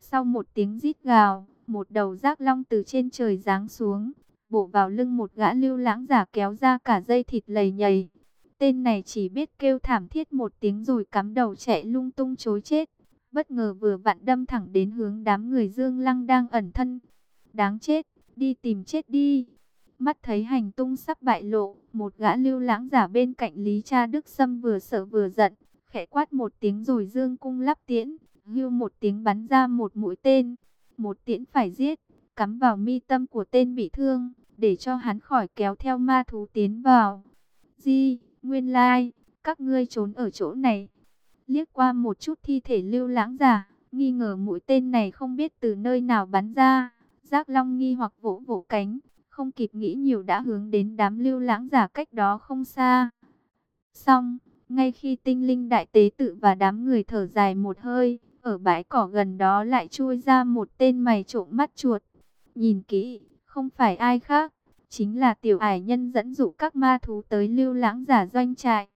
Sau một tiếng rít gào, một đầu rác long từ trên trời giáng xuống, bổ vào lưng một gã lưu lãng giả kéo ra cả dây thịt lầy nhầy. Tên này chỉ biết kêu thảm thiết một tiếng rồi cắm đầu chạy lung tung chối chết. Bất ngờ vừa vặn đâm thẳng đến hướng đám người Dương Lăng đang ẩn thân. Đáng chết, đi tìm chết đi. Mắt thấy hành tung sắp bại lộ, một gã lưu lãng giả bên cạnh Lý Cha Đức Sâm vừa sợ vừa giận, khẽ quát một tiếng rồi Dương cung lắp tiễn, hưu một tiếng bắn ra một mũi tên, một tiễn phải giết, cắm vào mi tâm của tên bị thương, để cho hắn khỏi kéo theo ma thú tiến vào. Di, nguyên lai, các ngươi trốn ở chỗ này. Liếc qua một chút thi thể lưu lãng giả, nghi ngờ mũi tên này không biết từ nơi nào bắn ra. Giác Long nghi hoặc vỗ vỗ cánh, không kịp nghĩ nhiều đã hướng đến đám lưu lãng giả cách đó không xa. Xong, ngay khi tinh linh đại tế tự và đám người thở dài một hơi, ở bãi cỏ gần đó lại chui ra một tên mày trộm mắt chuột. Nhìn kỹ, không phải ai khác, chính là tiểu ải nhân dẫn dụ các ma thú tới lưu lãng giả doanh trại.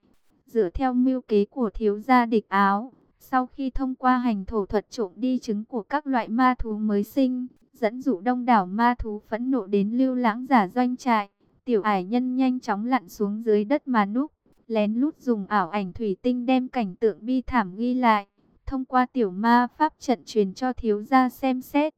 Dựa theo mưu kế của thiếu gia địch áo, sau khi thông qua hành thổ thuật trộm đi trứng của các loại ma thú mới sinh, dẫn dụ đông đảo ma thú phẫn nộ đến lưu lãng giả doanh trại, tiểu ải nhân nhanh chóng lặn xuống dưới đất mà núp, lén lút dùng ảo ảnh thủy tinh đem cảnh tượng bi thảm ghi lại, thông qua tiểu ma pháp trận truyền cho thiếu gia xem xét.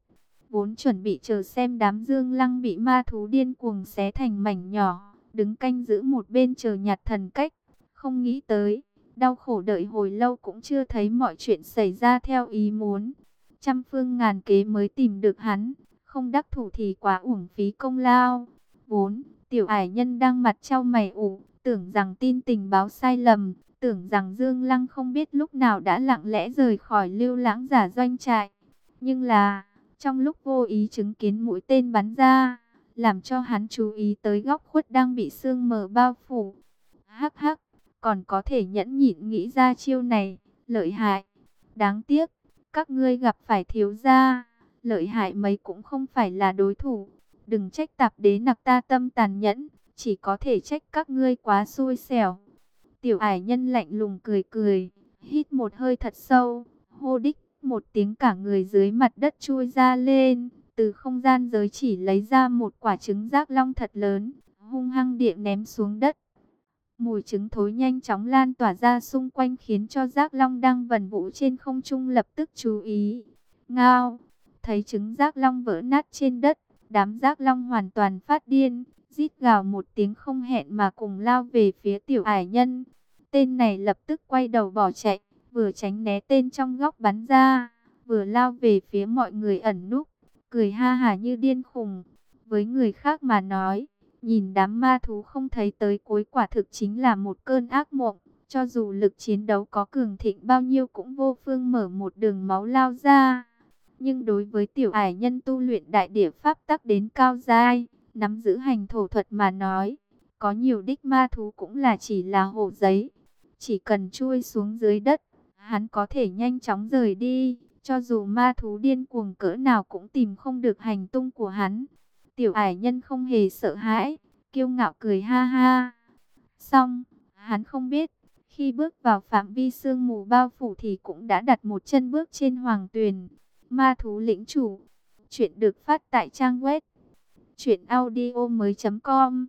Vốn chuẩn bị chờ xem đám dương lăng bị ma thú điên cuồng xé thành mảnh nhỏ, đứng canh giữ một bên chờ nhặt thần cách, không nghĩ tới, đau khổ đợi hồi lâu cũng chưa thấy mọi chuyện xảy ra theo ý muốn. Trăm phương ngàn kế mới tìm được hắn, không đắc thủ thì quá uổng phí công lao. 4. tiểu ải nhân đang mặt trao mày ủ, tưởng rằng tin tình báo sai lầm, tưởng rằng Dương Lăng không biết lúc nào đã lặng lẽ rời khỏi lưu lãng giả doanh trại. Nhưng là trong lúc vô ý chứng kiến mũi tên bắn ra, làm cho hắn chú ý tới góc khuất đang bị sương mờ bao phủ. Hắc hắc, còn có thể nhẫn nhịn nghĩ ra chiêu này, lợi hại. Đáng tiếc, các ngươi gặp phải thiếu gia, lợi hại mấy cũng không phải là đối thủ. Đừng trách tạp đế nặc ta tâm tàn nhẫn, chỉ có thể trách các ngươi quá xui xẻo. Tiểu ải nhân lạnh lùng cười cười, hít một hơi thật sâu, hô đích một tiếng cả người dưới mặt đất chui ra lên, từ không gian giới chỉ lấy ra một quả trứng rác long thật lớn, hung hăng điện ném xuống đất. Mùi trứng thối nhanh chóng lan tỏa ra xung quanh khiến cho rác long đang vần vũ trên không trung lập tức chú ý. Ngao, thấy trứng rác long vỡ nát trên đất, đám rác long hoàn toàn phát điên, rít gào một tiếng không hẹn mà cùng lao về phía tiểu ải nhân. Tên này lập tức quay đầu bỏ chạy vừa tránh né tên trong góc bắn ra, vừa lao về phía mọi người ẩn núp, cười ha hả như điên khùng. Với người khác mà nói, nhìn đám ma thú không thấy tới cuối quả thực chính là một cơn ác mộng. Cho dù lực chiến đấu có cường thịnh bao nhiêu cũng vô phương mở một đường máu lao ra. Nhưng đối với tiểu ải nhân tu luyện đại địa pháp tắc đến cao giai, nắm giữ hành thổ thuật mà nói, có nhiều đích ma thú cũng là chỉ là hồ giấy. Chỉ cần chui xuống dưới đất, hắn có thể nhanh chóng rời đi, cho dù ma thú điên cuồng cỡ nào cũng tìm không được hành tung của hắn. Tiểu ải nhân không hề sợ hãi, kiêu ngạo cười ha ha. Xong, hắn không biết, khi bước vào phạm vi sương mù bao phủ thì cũng đã đặt một chân bước trên hoàng tuyền. Ma thú lĩnh chủ, chuyện được phát tại trang web truyệnaudiomoi.com.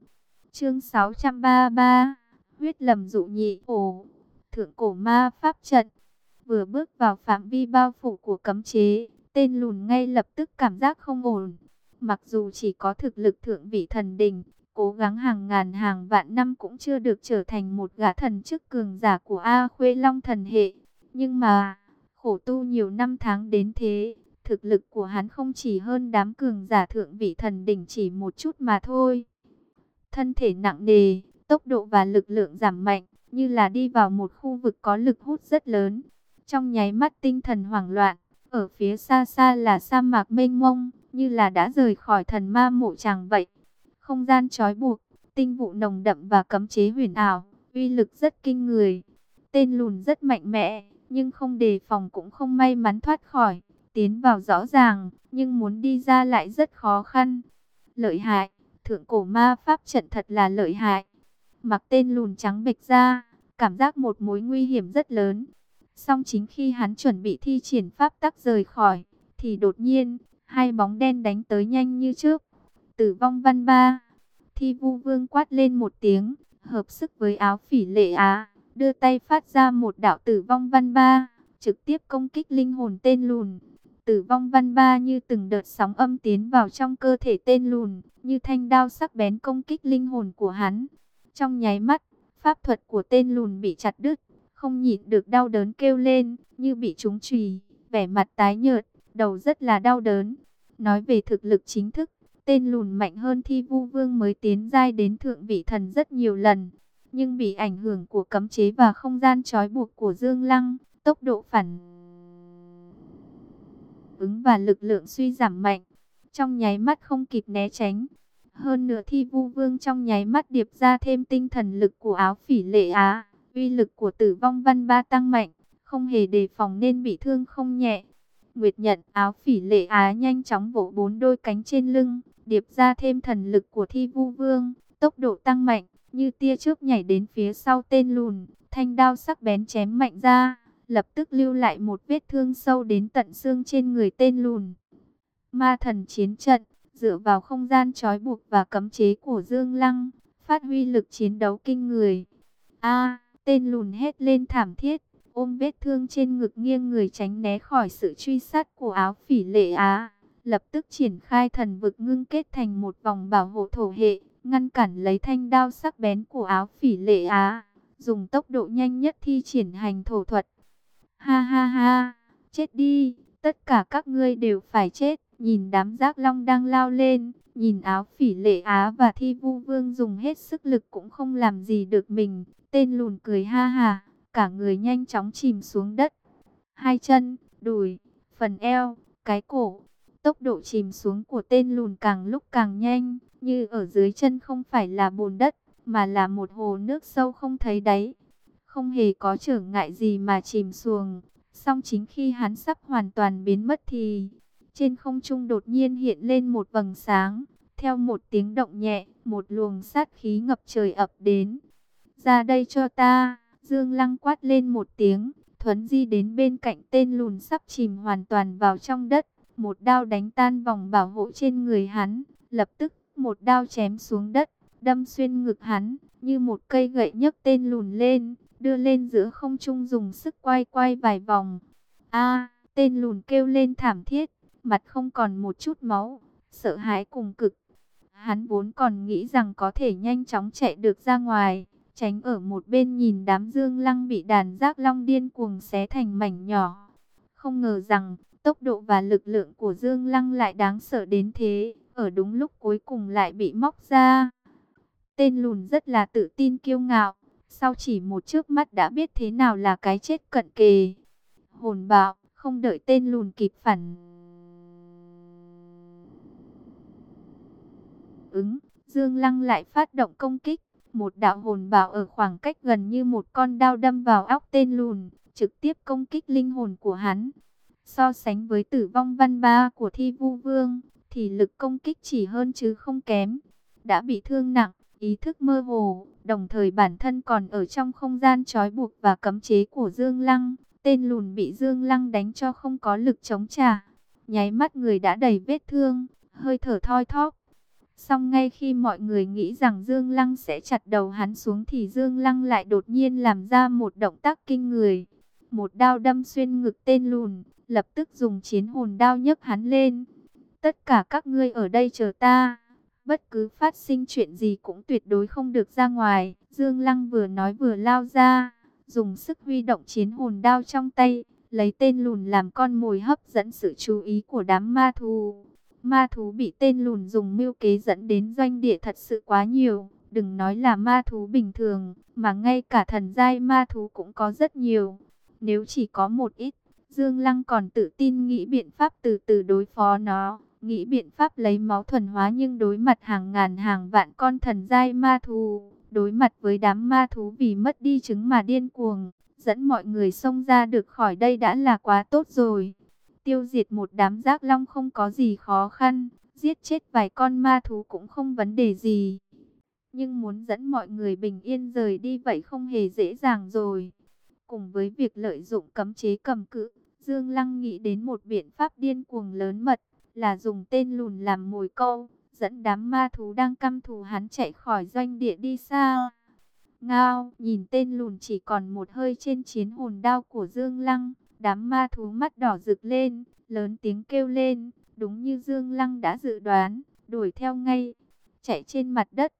Chương 633, huyết lầm dụ nhị ổ, thượng cổ ma pháp trận. Vừa bước vào phạm vi bao phủ của cấm chế, tên lùn ngay lập tức cảm giác không ổn. Mặc dù chỉ có thực lực thượng vị thần đình, cố gắng hàng ngàn hàng vạn năm cũng chưa được trở thành một gã thần chức cường giả của A Khuê Long thần hệ. Nhưng mà, khổ tu nhiều năm tháng đến thế, thực lực của hắn không chỉ hơn đám cường giả thượng vị thần đỉnh chỉ một chút mà thôi. Thân thể nặng nề, tốc độ và lực lượng giảm mạnh, như là đi vào một khu vực có lực hút rất lớn. Trong nháy mắt tinh thần hoảng loạn, ở phía xa xa là sa mạc mênh mông, như là đã rời khỏi thần ma mộ chàng vậy. Không gian trói buộc, tinh vụ nồng đậm và cấm chế huyền ảo, uy lực rất kinh người. Tên lùn rất mạnh mẽ, nhưng không đề phòng cũng không may mắn thoát khỏi. Tiến vào rõ ràng, nhưng muốn đi ra lại rất khó khăn. Lợi hại, thượng cổ ma pháp trận thật là lợi hại. Mặc tên lùn trắng bệch ra, cảm giác một mối nguy hiểm rất lớn. Song chính khi hắn chuẩn bị thi triển pháp tắc rời khỏi, thì đột nhiên, hai bóng đen đánh tới nhanh như trước. Tử vong văn ba, thi vu vương quát lên một tiếng, hợp sức với áo phỉ lệ á, đưa tay phát ra một đạo tử vong văn ba, trực tiếp công kích linh hồn tên lùn. Tử vong văn ba như từng đợt sóng âm tiến vào trong cơ thể tên lùn, như thanh đao sắc bén công kích linh hồn của hắn. Trong nháy mắt, pháp thuật của tên lùn bị chặt đứt, không nhịn được đau đớn kêu lên, như bị trúng chùy, vẻ mặt tái nhợt, đầu rất là đau đớn. Nói về thực lực chính thức, tên lùn mạnh hơn thi vu vương mới tiến giai đến thượng vị thần rất nhiều lần. Nhưng bị ảnh hưởng của cấm chế và không gian trói buộc của Dương Lăng, tốc độ phản ứng và lực lượng suy giảm mạnh. Trong nháy mắt không kịp né tránh. Hơn nữa thi vu vương trong nháy mắt điệp ra thêm tinh thần lực của áo phỉ lệ á. Uy lực của tử vong văn ba tăng mạnh, không hề đề phòng nên bị thương không nhẹ. Nguyệt nhận áo phỉ lệ á nhanh chóng vỗ bốn đôi cánh trên lưng, điệp ra thêm thần lực của thi vu vương, tốc độ tăng mạnh, như tia chớp nhảy đến phía sau tên lùn, thanh đao sắc bén chém mạnh ra, lập tức lưu lại một vết thương sâu đến tận xương trên người tên lùn. Ma thần chiến trận, dựa vào không gian trói buộc và cấm chế của Dương Lăng, phát huy lực chiến đấu kinh người. A, tên lùn hét lên thảm thiết, ôm vết thương trên ngực nghiêng người tránh né khỏi sự truy sát của áo phỉ lệ á. Lập tức triển khai thần vực ngưng kết thành một vòng bảo hộ thổ hệ, ngăn cản lấy thanh đao sắc bén của áo phỉ lệ á. Dùng tốc độ nhanh nhất thi triển hành thổ thuật. Ha ha ha, chết đi, tất cả các ngươi đều phải chết. Nhìn đám giác long đang lao lên, nhìn áo phỉ lệ á và thi vu vương dùng hết sức lực cũng không làm gì được mình. Tên lùn cười ha ha, cả người nhanh chóng chìm xuống đất. Hai chân, đùi, phần eo, cái cổ. Tốc độ chìm xuống của tên lùn càng lúc càng nhanh, như ở dưới chân không phải là bùn đất, mà là một hồ nước sâu không thấy đáy. Không hề có trở ngại gì mà chìm xuồng. Song chính khi hắn sắp hoàn toàn biến mất thì trên không trung đột nhiên hiện lên một vầng sáng. Theo một tiếng động nhẹ, một luồng sát khí ngập trời ập đến. Ra đây cho ta, Dương Lăng quát lên một tiếng, thuấn di đến bên cạnh tên lùn sắp chìm hoàn toàn vào trong đất. Một đao đánh tan vòng bảo hộ trên người hắn, lập tức một đao chém xuống đất, đâm xuyên ngực hắn, như một cây gậy nhấc tên lùn lên, đưa lên giữa không trung dùng sức quay quay vài vòng. A, tên lùn kêu lên thảm thiết, mặt không còn một chút máu, sợ hãi cùng cực. Hắn vốn còn nghĩ rằng có thể nhanh chóng chạy được ra ngoài, tránh ở một bên nhìn đám dương lăng bị đàn giác long điên cuồng xé thành mảnh nhỏ. Không ngờ rằng, tốc độ và lực lượng của dương lăng lại đáng sợ đến thế, ở đúng lúc cuối cùng lại bị móc ra. Tên lùn rất là tự tin kiêu ngạo, sau chỉ một trước mắt đã biết thế nào là cái chết cận kề. Hồn bạo, không đợi tên lùn kịp phản ứng, Dương Lăng lại phát động công kích. Một đạo hồn bảo ở khoảng cách gần như một con đao đâm vào óc tên lùn, trực tiếp công kích linh hồn của hắn. So sánh với tử vong văn ba của thi vu vương, thì lực công kích chỉ hơn chứ không kém. Đã bị thương nặng, ý thức mơ hồ, đồng thời bản thân còn ở trong không gian trói buộc và cấm chế của Dương Lăng. Tên lùn bị Dương Lăng đánh cho không có lực chống trả. Nháy mắt người đã đầy vết thương, hơi thở thoi thóp. Xong ngay khi mọi người nghĩ rằng Dương Lăng sẽ chặt đầu hắn xuống thì Dương Lăng lại đột nhiên làm ra một động tác kinh người. Một đao đâm xuyên ngực tên lùn, lập tức dùng chiến hồn đao nhấc hắn lên. Tất cả các ngươi ở đây chờ ta. Bất cứ phát sinh chuyện gì cũng tuyệt đối không được ra ngoài. Dương Lăng vừa nói vừa lao ra, dùng sức huy động chiến hồn đao trong tay, lấy tên lùn làm con mồi hấp dẫn sự chú ý của đám ma thù. Ma thú bị tên lùn dùng mưu kế dẫn đến doanh địa thật sự quá nhiều. Đừng nói là ma thú bình thường, mà ngay cả thần giai ma thú cũng có rất nhiều. Nếu chỉ có một ít, Dương Lăng còn tự tin nghĩ biện pháp từ từ đối phó nó. Nghĩ biện pháp lấy máu thuần hóa nhưng đối mặt hàng ngàn hàng vạn con thần giai ma thú. Đối mặt với đám ma thú vì mất đi trứng mà điên cuồng. Dẫn mọi người xông ra được khỏi đây đã là quá tốt rồi. Tiêu diệt một đám giác long không có gì khó khăn, giết chết vài con ma thú cũng không vấn đề gì. Nhưng muốn dẫn mọi người bình yên rời đi vậy không hề dễ dàng rồi. Cùng với việc lợi dụng cấm chế cầm cự, Dương Lăng nghĩ đến một biện pháp điên cuồng lớn mật, là dùng tên lùn làm mồi câu, dẫn đám ma thú đang căm thù hắn chạy khỏi doanh địa đi xa. Ngao, nhìn tên lùn chỉ còn một hơi trên chiến hồn đao của Dương Lăng, Đám ma thú mắt đỏ rực lên, lớn tiếng kêu lên, đúng như Dương Lăng đã dự đoán, đuổi theo ngay, chạy trên mặt đất,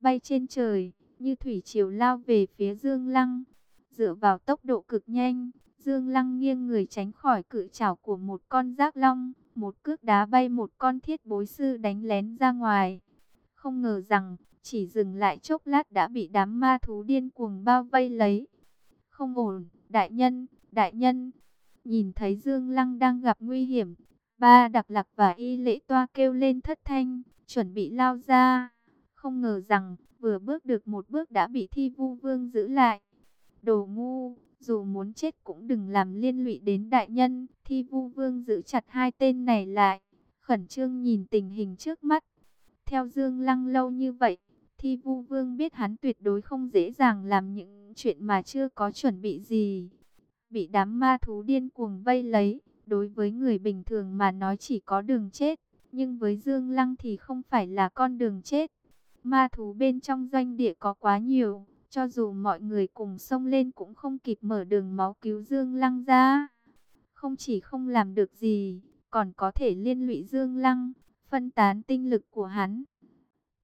bay trên trời, như thủy triều lao về phía Dương Lăng. Dựa vào tốc độ cực nhanh, Dương Lăng nghiêng người tránh khỏi cự trảo của một con giác long, một cước đá bay một con thiết bối sư đánh lén ra ngoài. Không ngờ rằng, chỉ dừng lại chốc lát đã bị đám ma thú điên cuồng bao vây lấy. Không ổn, đại nhân, đại nhân. Nhìn thấy Dương Lăng đang gặp nguy hiểm, ba đặc lạc và y lễ toa kêu lên thất thanh, chuẩn bị lao ra. Không ngờ rằng, vừa bước được một bước đã bị thi vu vương giữ lại. Đồ ngu, dù muốn chết cũng đừng làm liên lụy đến đại nhân. Thi vu vương giữ chặt hai tên này lại, khẩn trương nhìn tình hình trước mắt. Theo Dương Lăng lâu như vậy, Thi vu vương biết hắn tuyệt đối không dễ dàng làm những chuyện mà chưa có chuẩn bị gì. Bị đám ma thú điên cuồng vây lấy, đối với người bình thường mà nói chỉ có đường chết. Nhưng với Dương Lăng thì không phải là con đường chết. Ma thú bên trong doanh địa có quá nhiều, cho dù mọi người cùng xông lên cũng không kịp mở đường máu cứu Dương Lăng ra. Không chỉ không làm được gì, còn có thể liên lụy Dương Lăng, phân tán tinh lực của hắn.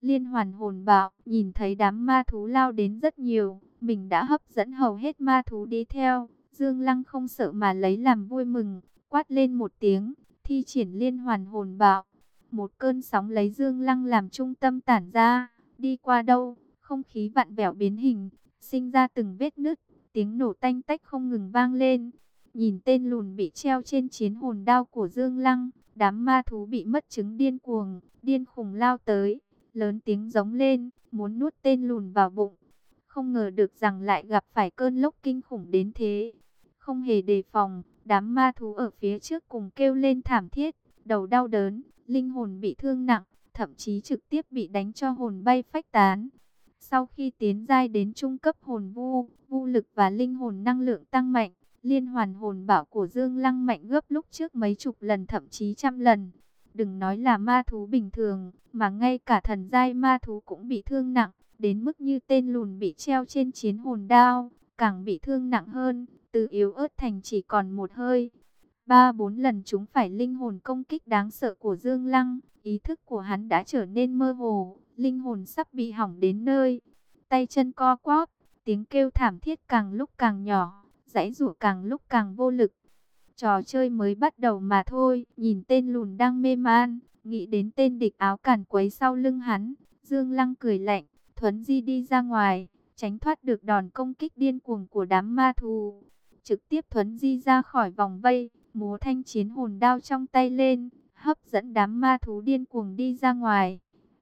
Liên hoàn hồn bạo, nhìn thấy đám ma thú lao đến rất nhiều, mình đã hấp dẫn hầu hết ma thú đi theo. Dương Lăng không sợ mà lấy làm vui mừng, quát lên một tiếng, thi triển liên hoàn hồn bạo. Một cơn sóng lấy Dương Lăng làm trung tâm tản ra, đi qua đâu, không khí vặn vẹo biến hình, sinh ra từng vết nứt, tiếng nổ tanh tách không ngừng vang lên. Nhìn tên lùn bị treo trên chiến hồn đao của Dương Lăng, đám ma thú bị mất chứng điên cuồng, điên khùng lao tới lớn tiếng giống lên, muốn nuốt tên lùn vào bụng. Không ngờ được rằng lại gặp phải cơn lốc kinh khủng đến thế. Không hề đề phòng, đám ma thú ở phía trước cùng kêu lên thảm thiết, đầu đau đớn, linh hồn bị thương nặng, thậm chí trực tiếp bị đánh cho hồn bay phách tán. Sau khi tiến giai đến trung cấp hồn vu, vu lực và linh hồn năng lượng tăng mạnh, liên hoàn hồn bảo của Dương Lăng mạnh gấp lúc trước mấy chục lần thậm chí trăm lần. Đừng nói là ma thú bình thường, mà ngay cả thần giai ma thú cũng bị thương nặng, đến mức như tên lùn bị treo trên chiến hồn đao, càng bị thương nặng hơn, từ yếu ớt thành chỉ còn một hơi. Ba bốn lần chúng phải linh hồn công kích đáng sợ của Dương Lăng, ý thức của hắn đã trở nên mơ hồ, linh hồn sắp bị hỏng đến nơi. Tay chân co quắp, tiếng kêu thảm thiết càng lúc càng nhỏ, dãy rủa càng lúc càng vô lực. Trò chơi mới bắt đầu mà thôi, nhìn tên lùn đang mê man, nghĩ đến tên địch áo cản quấy sau lưng hắn. Dương Lăng cười lạnh, thuấn di đi ra ngoài, tránh thoát được đòn công kích điên cuồng của đám ma thù. Trực tiếp thuấn di ra khỏi vòng vây, múa thanh chiến hồn đao trong tay lên, hấp dẫn đám ma thú điên cuồng đi ra ngoài.